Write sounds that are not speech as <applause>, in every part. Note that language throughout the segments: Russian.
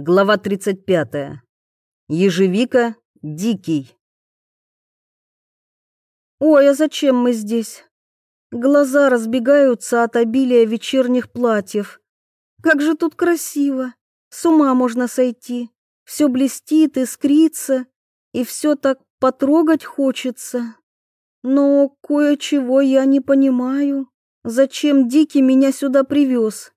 Глава 35. Ежевика Дикий. Ой, а зачем мы здесь? Глаза разбегаются от обилия вечерних платьев. Как же тут красиво. С ума можно сойти. Все блестит, искрится, и все так потрогать хочется. Но кое-чего я не понимаю. Зачем Дикий меня сюда привез?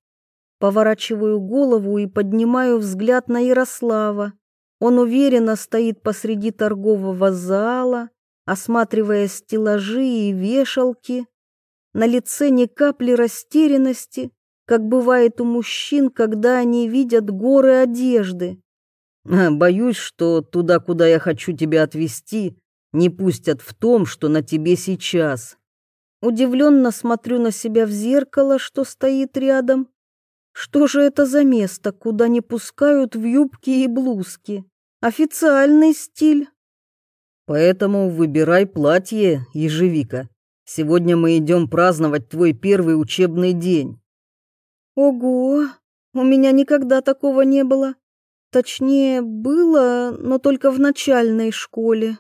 Поворачиваю голову и поднимаю взгляд на Ярослава. Он уверенно стоит посреди торгового зала, осматривая стеллажи и вешалки. На лице ни капли растерянности, как бывает у мужчин, когда они видят горы одежды. «Боюсь, что туда, куда я хочу тебя отвезти, не пустят в том, что на тебе сейчас». Удивленно смотрю на себя в зеркало, что стоит рядом. Что же это за место, куда не пускают в юбки и блузки? Официальный стиль. Поэтому выбирай платье, ежевика. Сегодня мы идем праздновать твой первый учебный день. Ого, у меня никогда такого не было. Точнее, было, но только в начальной школе.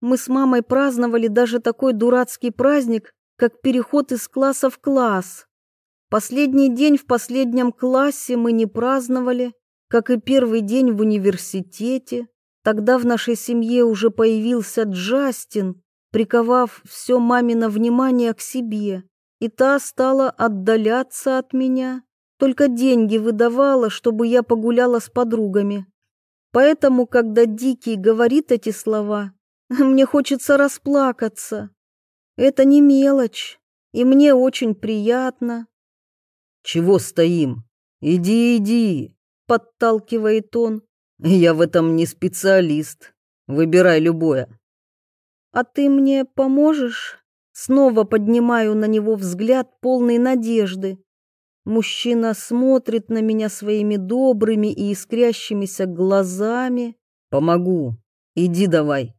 Мы с мамой праздновали даже такой дурацкий праздник, как переход из класса в класс. Последний день в последнем классе мы не праздновали, как и первый день в университете. Тогда в нашей семье уже появился Джастин, приковав все мамино внимание к себе, и та стала отдаляться от меня, только деньги выдавала, чтобы я погуляла с подругами. Поэтому, когда Дикий говорит эти слова, <laughs> мне хочется расплакаться. Это не мелочь, и мне очень приятно. «Чего стоим? Иди, иди!» — подталкивает он. «Я в этом не специалист. Выбирай любое». «А ты мне поможешь?» Снова поднимаю на него взгляд полный надежды. Мужчина смотрит на меня своими добрыми и искрящимися глазами. «Помогу. Иди давай».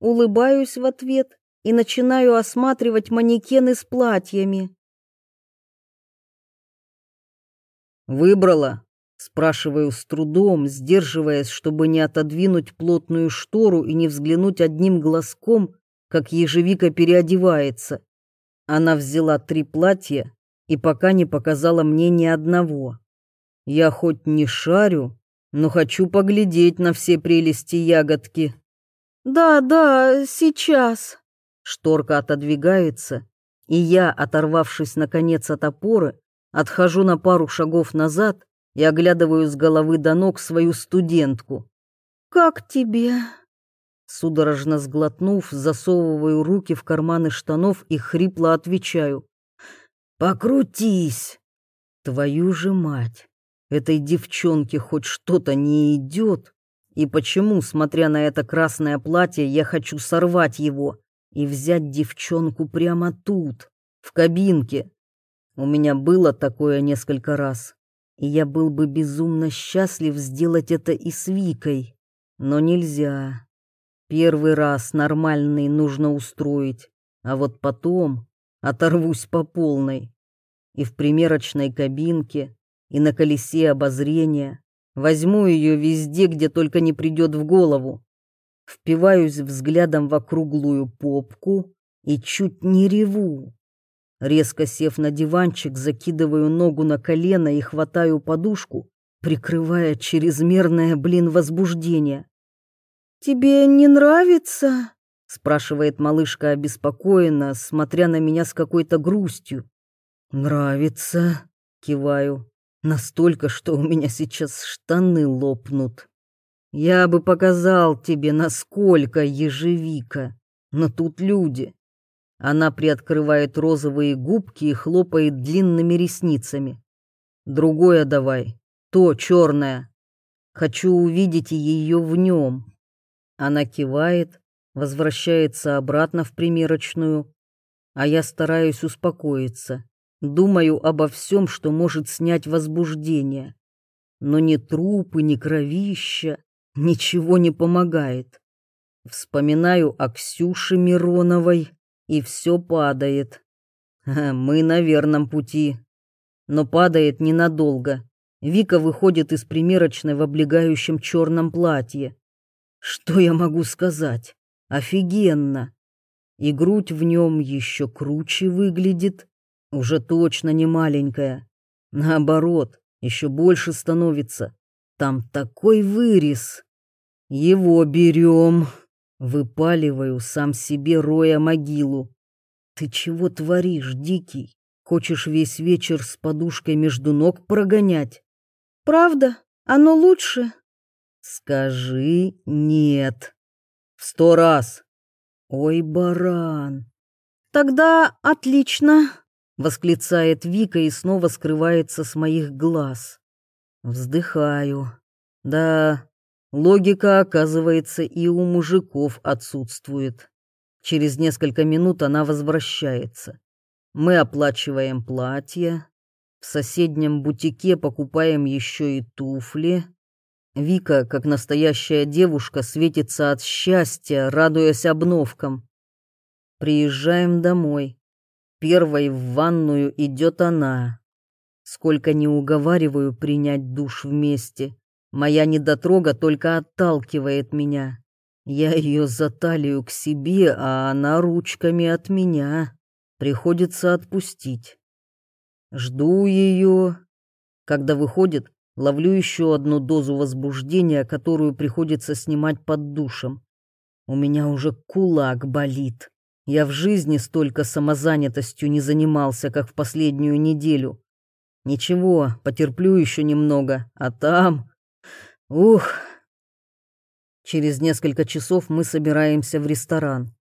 Улыбаюсь в ответ и начинаю осматривать манекены с платьями. «Выбрала?» — спрашиваю с трудом, сдерживаясь, чтобы не отодвинуть плотную штору и не взглянуть одним глазком, как ежевика переодевается. Она взяла три платья и пока не показала мне ни одного. Я хоть не шарю, но хочу поглядеть на все прелести ягодки. «Да, да, сейчас». Шторка отодвигается, и я, оторвавшись наконец от опоры, Отхожу на пару шагов назад и оглядываю с головы до ног свою студентку. «Как тебе?» Судорожно сглотнув, засовываю руки в карманы штанов и хрипло отвечаю. «Покрутись!» Твою же мать! Этой девчонке хоть что-то не идет. И почему, смотря на это красное платье, я хочу сорвать его и взять девчонку прямо тут, в кабинке, у меня было такое несколько раз, и я был бы безумно счастлив сделать это и с Викой. Но нельзя. Первый раз нормальный нужно устроить, а вот потом оторвусь по полной. И в примерочной кабинке, и на колесе обозрения. Возьму ее везде, где только не придет в голову. Впиваюсь взглядом в округлую попку и чуть не реву. Резко сев на диванчик, закидываю ногу на колено и хватаю подушку, прикрывая чрезмерное, блин, возбуждение. «Тебе не нравится?» — спрашивает малышка обеспокоенно, смотря на меня с какой-то грустью. «Нравится», — киваю, — «настолько, что у меня сейчас штаны лопнут. Я бы показал тебе, насколько ежевика, но тут люди, она приоткрывает розовые губки и хлопает длинными ресницами. Другое давай, то черное. Хочу увидеть ее в нем. Она кивает, возвращается обратно в примерочную, а я стараюсь успокоиться. Думаю обо всем, что может снять возбуждение. Но ни трупы, ни кровища, ничего не помогает. Вспоминаю о Ксюше Мироновой, и все падает. Мы на верном пути. Но падает ненадолго. Вика выходит из примерочной в облегающем черном платье. Что я могу сказать? Офигенно. И грудь в нем еще круче выглядит, уже точно не маленькая. Наоборот, еще больше становится. Там такой вырез. Его берем. Выпаливаю сам себе, роя могилу. Ты чего творишь, дикий? Хочешь весь вечер с подушкой между ног прогонять? Правда? Оно лучше? Скажи нет. В сто раз. Ой, баран. Тогда отлично, восклицает Вика и снова скрывается с моих глаз. Вздыхаю. Да, логика, оказывается, и у мужиков отсутствует. Через несколько минут она возвращается. Мы оплачиваем платье. В соседнем бутике покупаем еще и туфли. Вика, как настоящая девушка, светится от счастья, радуясь обновкам. Приезжаем домой. Первой в ванную идет она. Сколько не уговариваю принять душ вместе, моя недотрога только отталкивает меня. Я ее за талию к себе, а она ручками от меня. Приходится отпустить. Жду ее. Когда выходит, ловлю еще одну дозу возбуждения, которую приходится снимать под душем. У меня уже кулак болит. Я в жизни столько самозанятостью не занимался, как в последнюю неделю. Ничего, потерплю еще немного, а там... Ух! Через несколько часов мы собираемся в ресторан.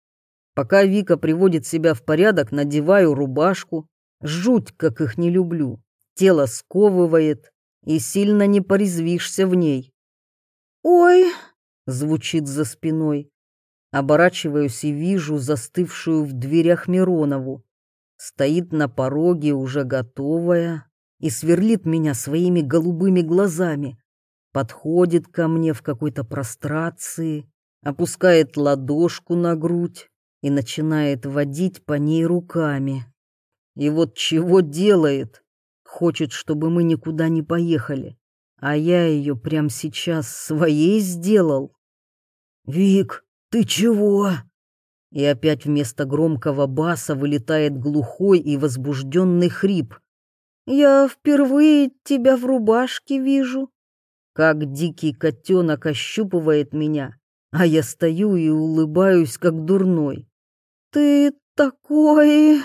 Пока Вика приводит себя в порядок, надеваю рубашку. Жуть, как их не люблю. Тело сковывает, и сильно не порезвишься в ней. «Ой!» — звучит за спиной. Оборачиваюсь и вижу застывшую в дверях Миронову. Стоит на пороге, уже готовая и сверлит меня своими голубыми глазами. Подходит ко мне в какой-то прострации, опускает ладошку на грудь и начинает водить по ней руками. И вот чего делает? Хочет, чтобы мы никуда не поехали, а я ее прямо сейчас своей сделал. «Вик, ты чего?» И опять вместо громкого баса вылетает глухой и возбужденный хрип. Я впервые тебя в рубашке вижу. Как дикий котенок ощупывает меня, а я стою и улыбаюсь, как дурной. Ты такой...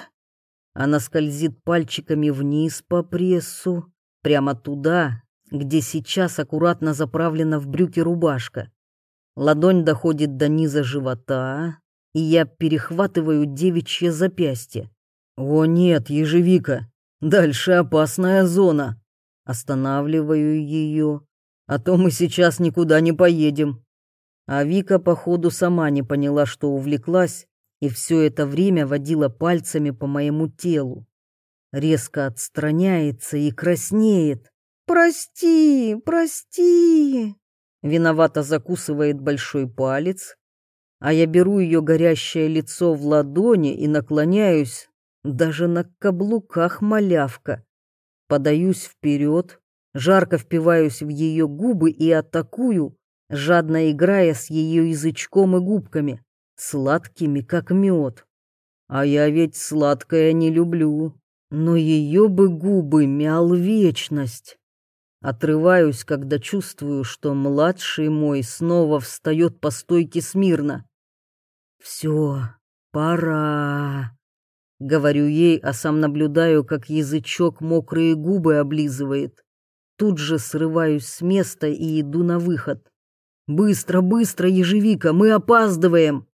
Она скользит пальчиками вниз по прессу, прямо туда, где сейчас аккуратно заправлена в брюки рубашка. Ладонь доходит до низа живота, и я перехватываю девичье запястье. О нет, ежевика, Дальше опасная зона. Останавливаю ее, а то мы сейчас никуда не поедем. А Вика, походу, сама не поняла, что увлеклась, и все это время водила пальцами по моему телу. Резко отстраняется и краснеет. «Прости, прости!» Виновато закусывает большой палец, а я беру ее горящее лицо в ладони и наклоняюсь, даже на каблуках малявка. Подаюсь вперед, жарко впиваюсь в ее губы и атакую, жадно играя с ее язычком и губками, сладкими, как мед. А я ведь сладкое не люблю, но ее бы губы мял вечность. Отрываюсь, когда чувствую, что младший мой снова встает по стойке смирно. Все, пора. Говорю ей, а сам наблюдаю, как язычок мокрые губы облизывает. Тут же срываюсь с места и иду на выход. «Быстро, быстро, ежевика, мы опаздываем!»